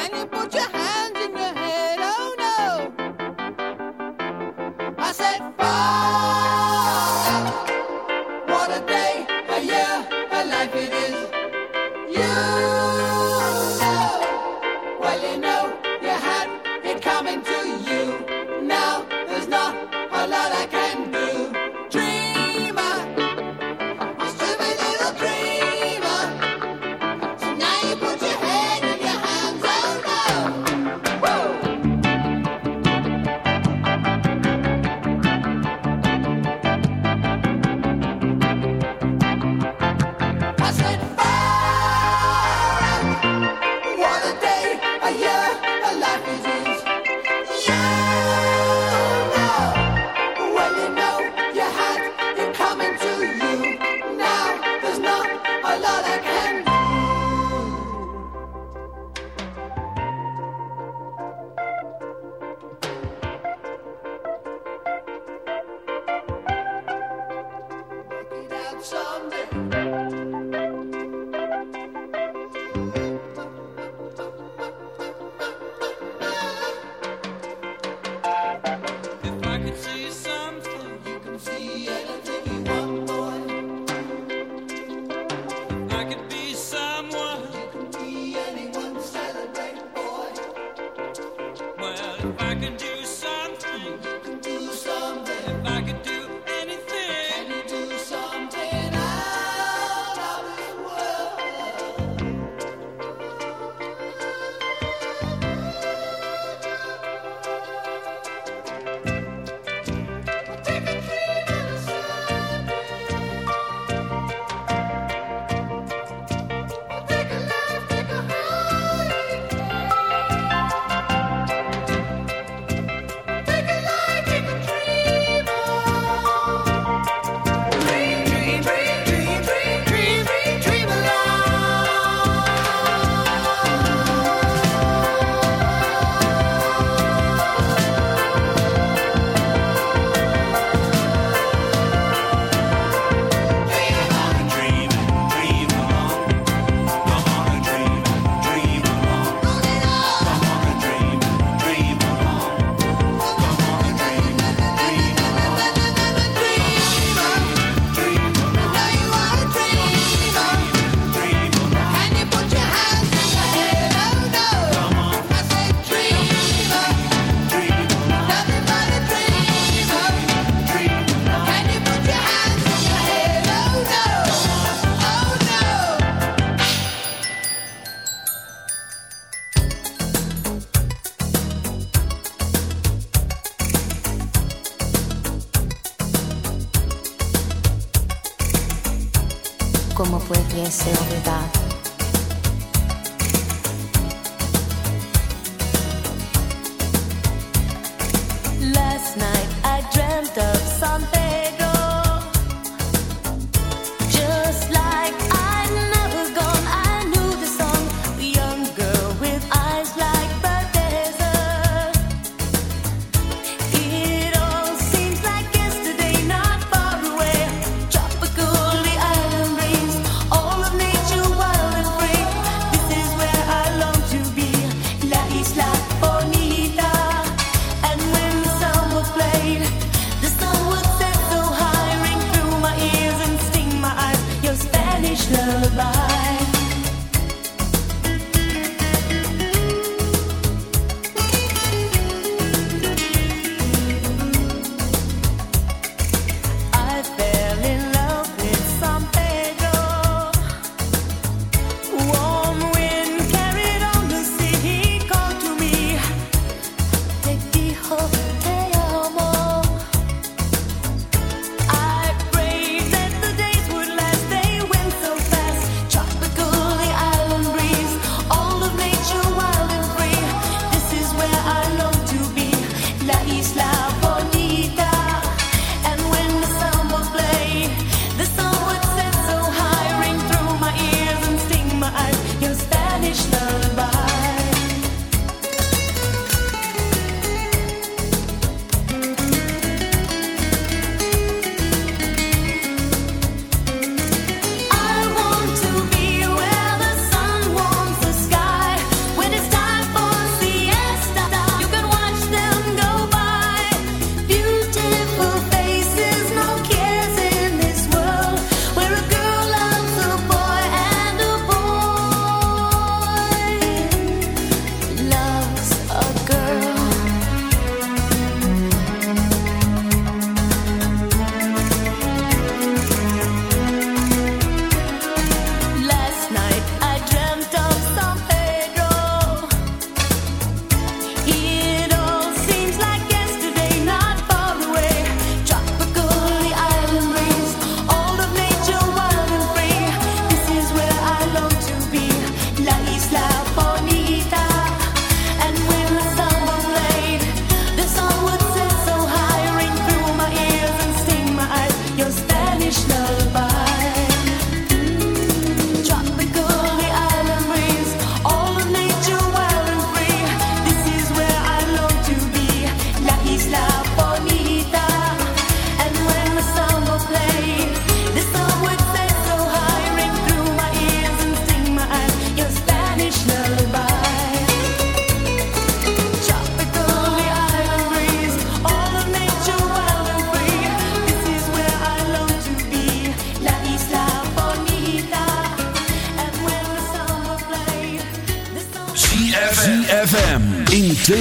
Anybody.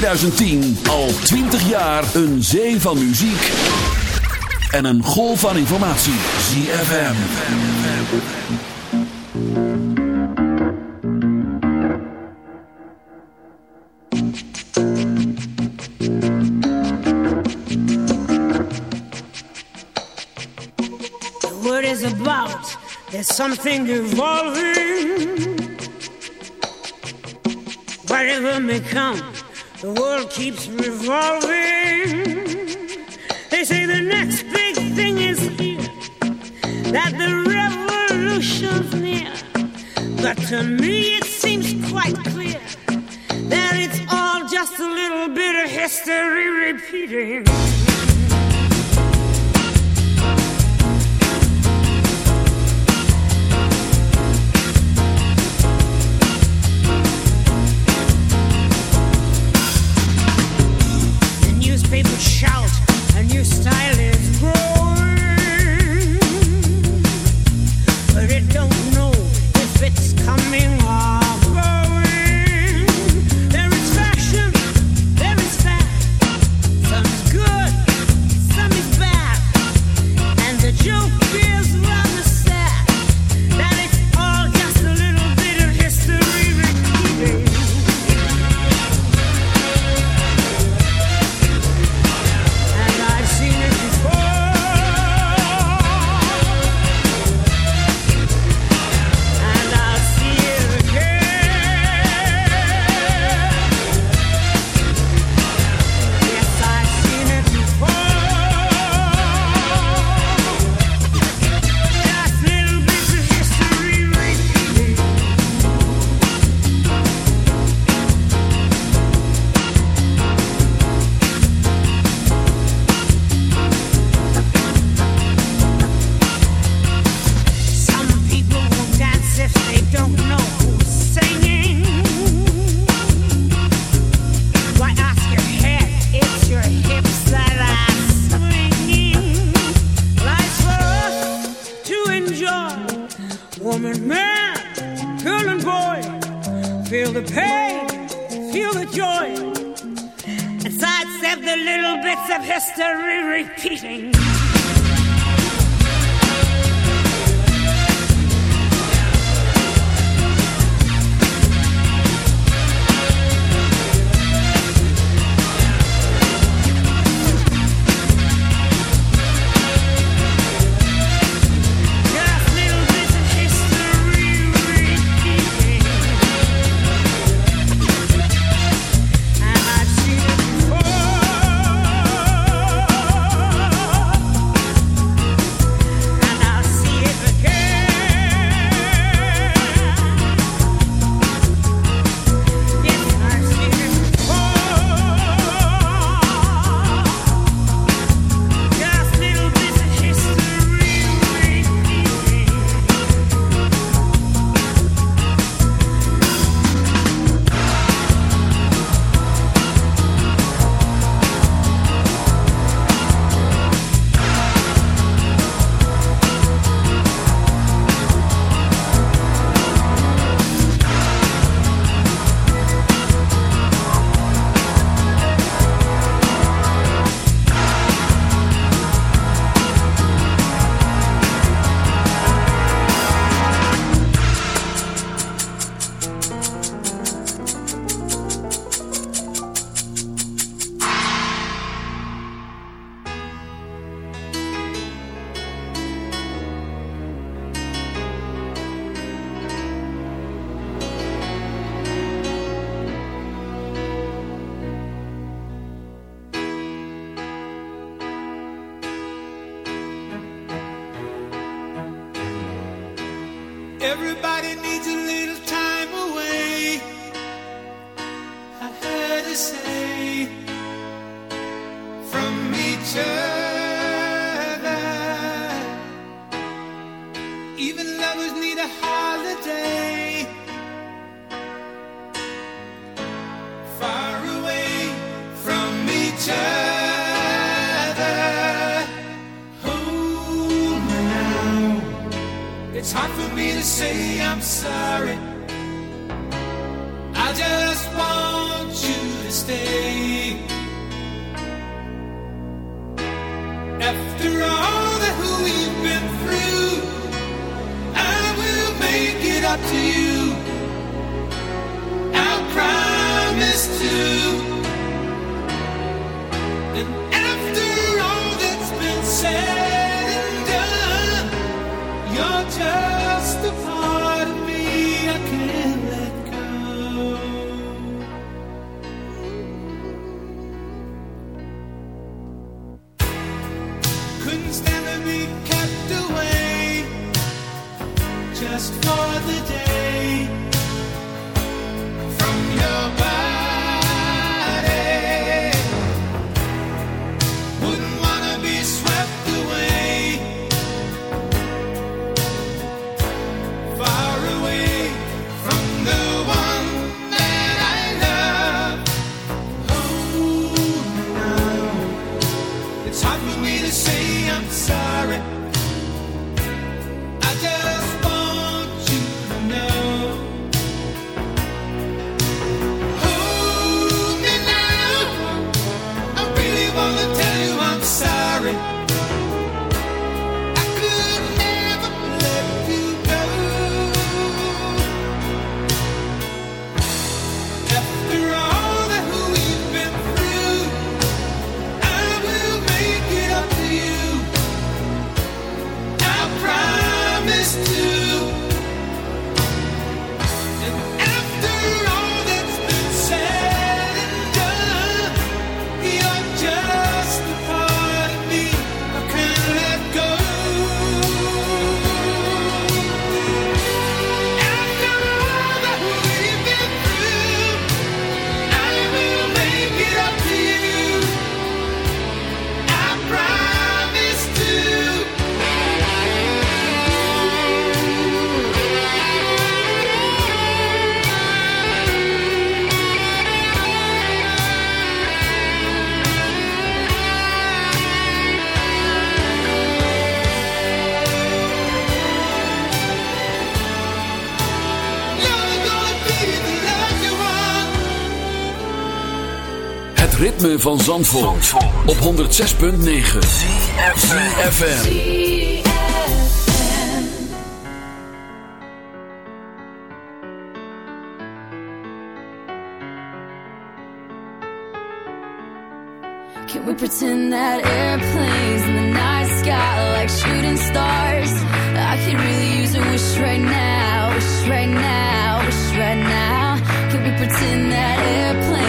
2010 al 20 jaar een zee van muziek en een golf van informatie. ZFM. The word is about, there's something evolving. keeps. Hold me now. It's hard for me to say I'm sorry. I just want you to stay. After all that we've been through, I will make it up to you. I promise to. ser. Van Zandvoort, op 106.9 CFFM Can we pretend that airplanes in the night sky are like shooting stars? I could really use a wish right now, wish right now, wish right now. Can we pretend that airplanes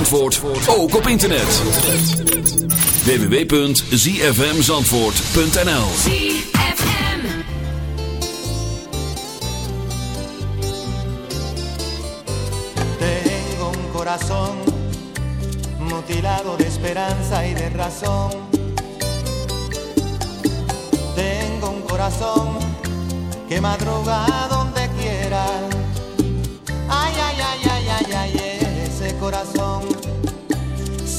Zandvoort, ook op internet. www.zfmzandvoort.nl ZFM. Tengo un corazón mutilado de esperanza y de razón. Tengo un corazón que madruga donde quiera. Ay, ay, ay, ay, ay, ay, ese corazón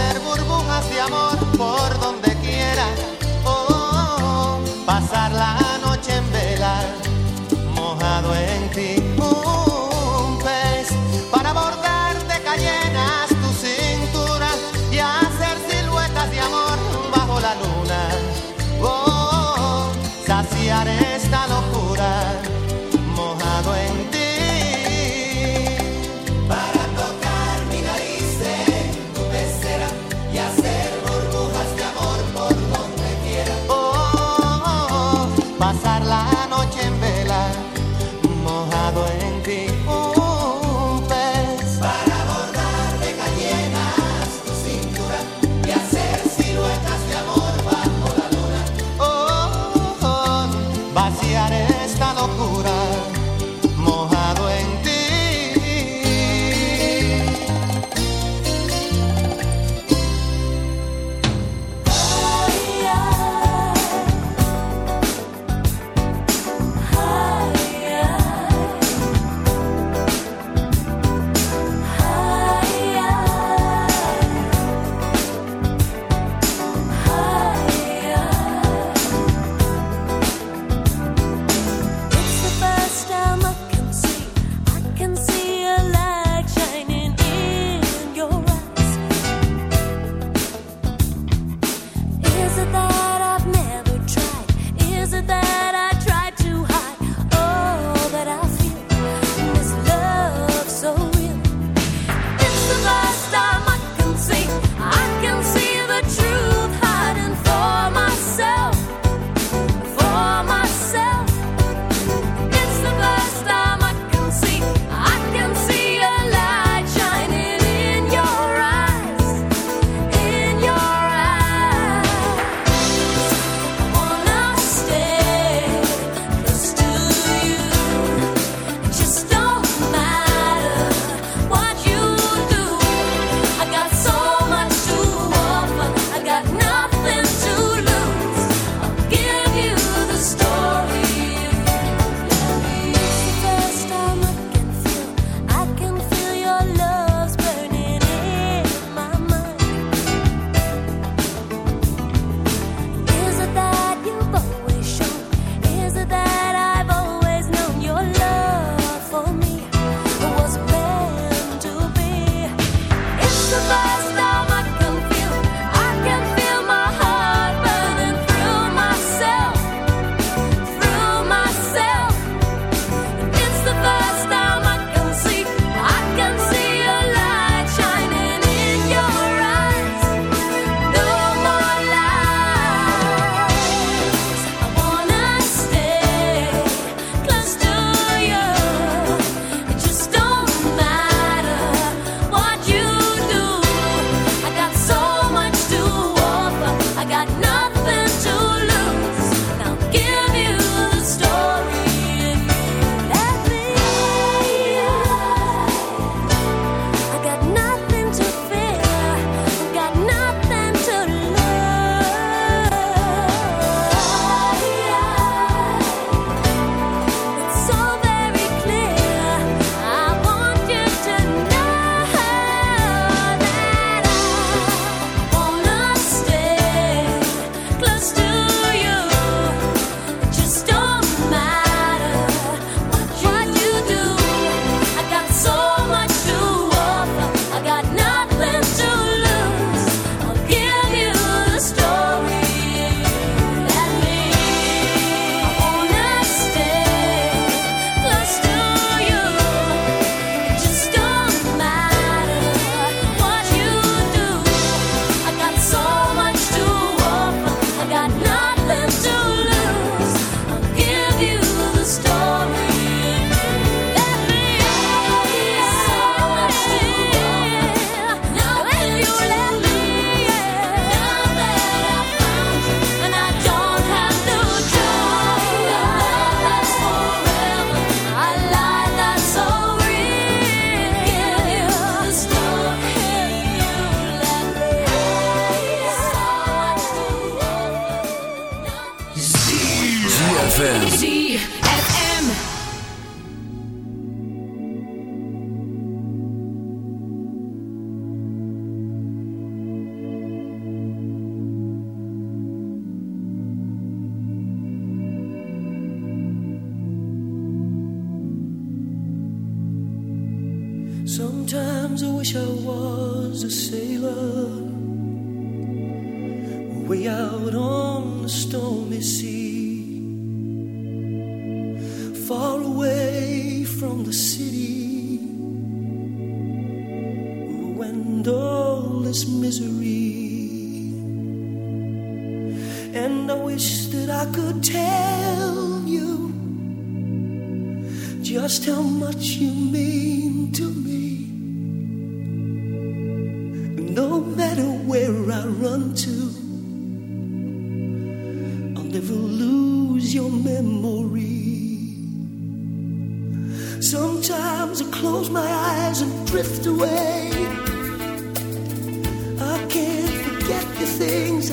hacer burbujas de amor por donde quiera. Oh, pasar la noche en vela, mojado en ti. Un pez para bordar de cayenas tu cintura y hacer siluetas de amor bajo la luna. Oh, saciar esta locura.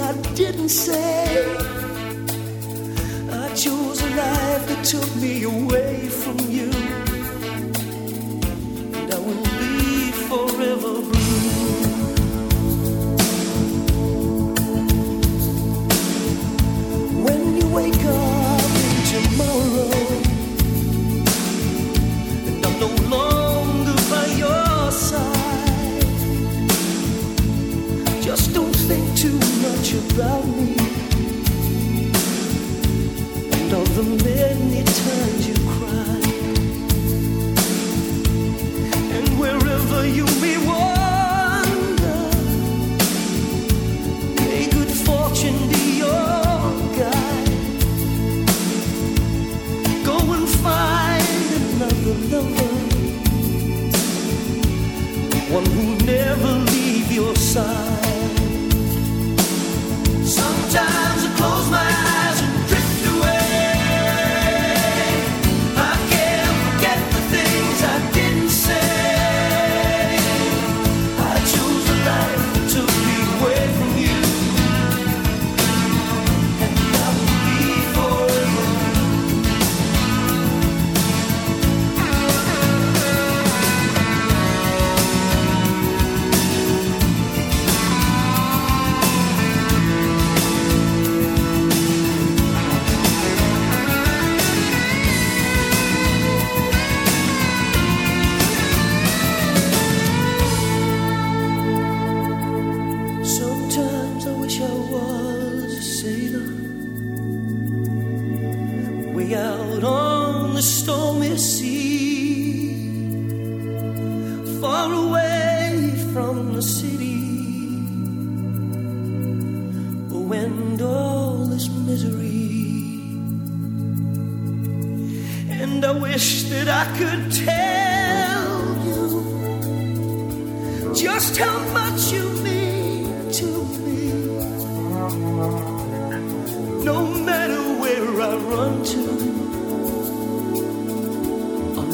I didn't say. I chose a life that took me away from you. out on the stormy sea, far away from the city. Oh, end all this misery. And I wish that I could tell you just how much you mean to me. No matter where I run.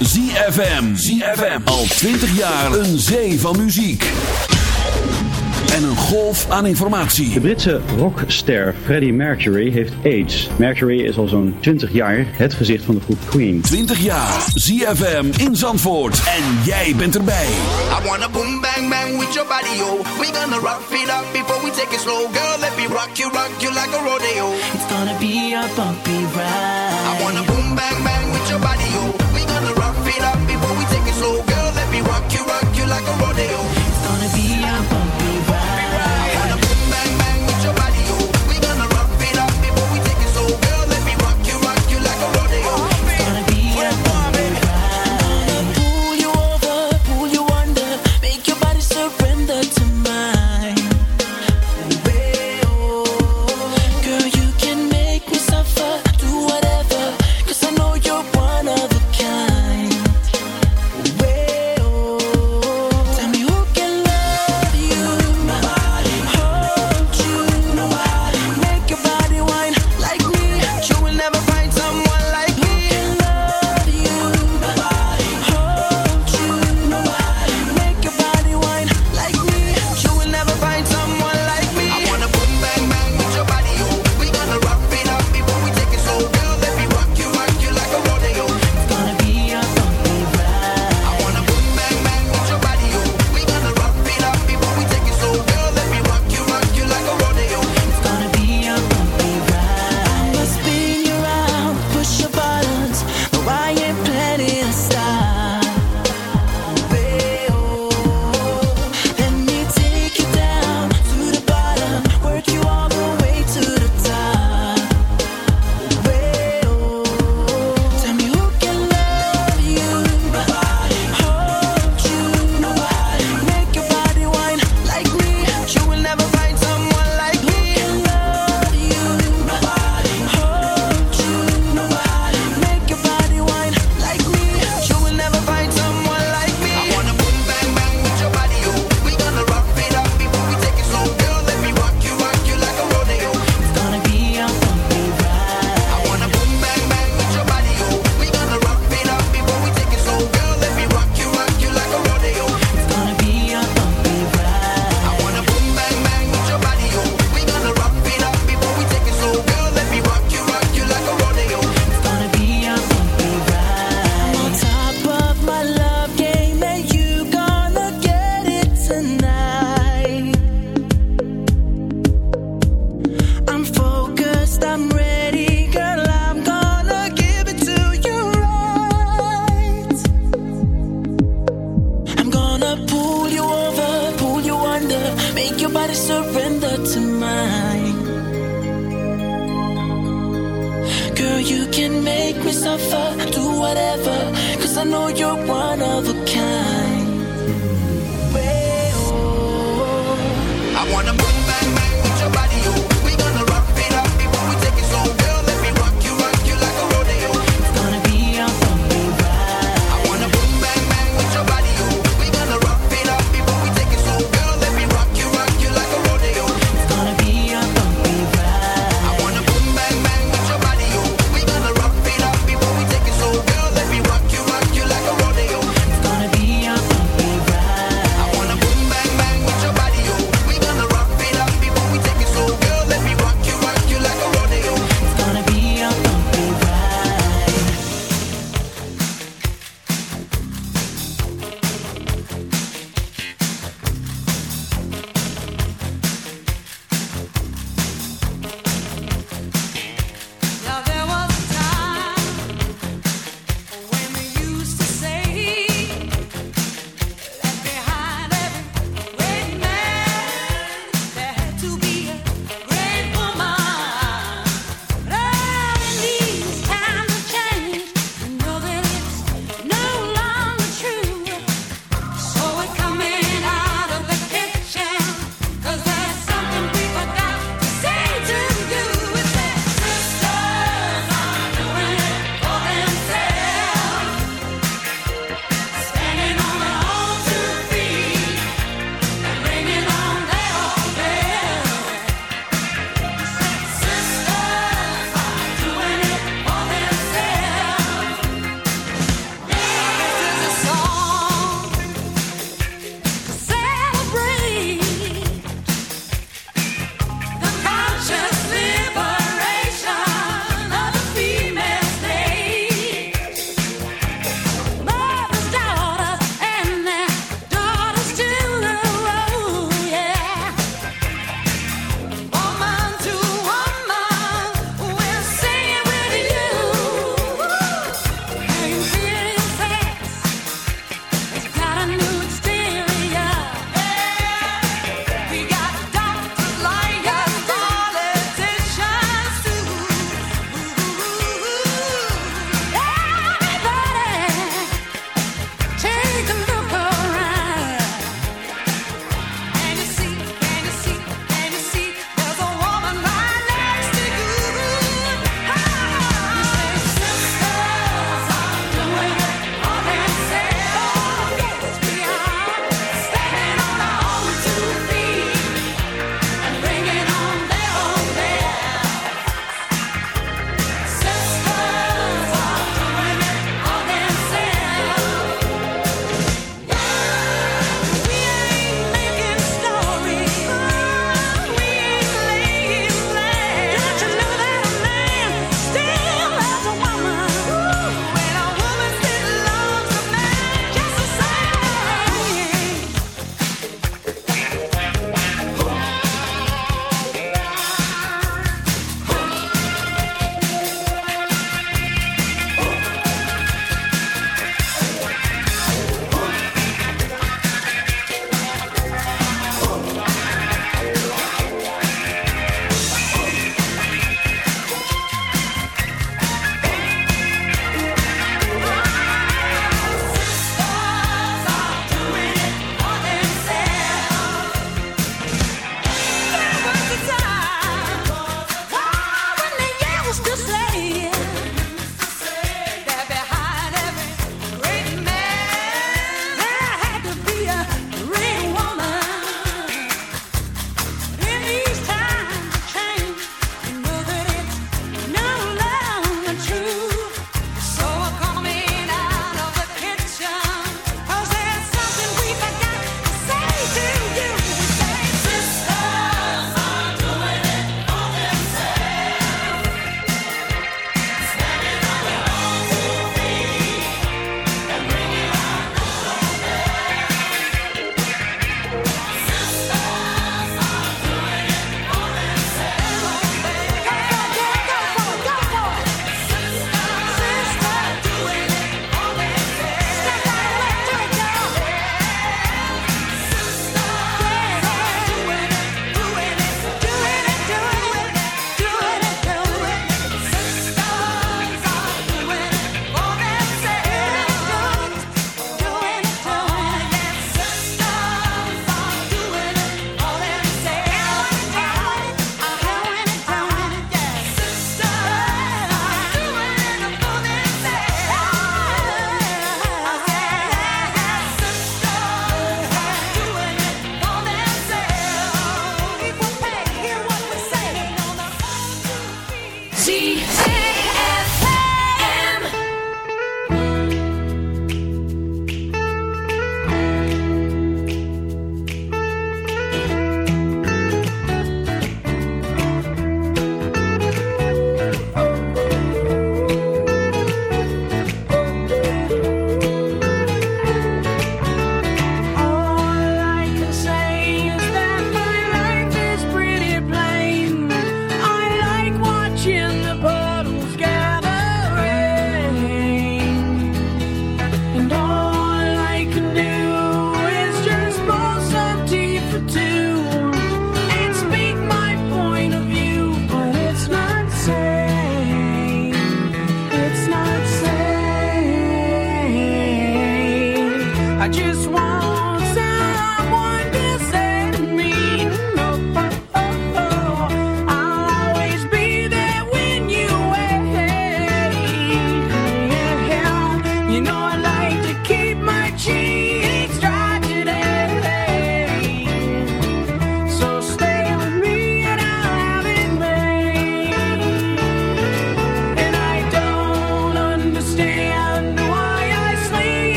ZFM. ZFM. Al 20 jaar een zee van muziek. En een golf aan informatie. De Britse rockster Freddie Mercury heeft AIDS. Mercury is al zo'n 20 jaar het gezicht van de groep Queen. 20 jaar. ZFM in Zandvoort. En jij bent erbij. I wanna boom bang bang with your body, yo. We gonna rock it up before we take it slow. Girl, let me rock you, rock you like a rodeo. It's gonna be a bumpy ride. I wanna boom bang bang all day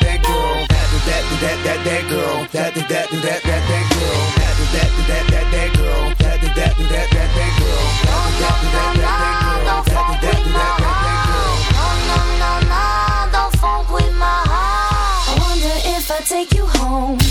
that that girl. That that that that that girl. That that that that that that girl. That that that that that girl. That that that that that girl. No no no, don't funk with my heart. I wonder if I take you home.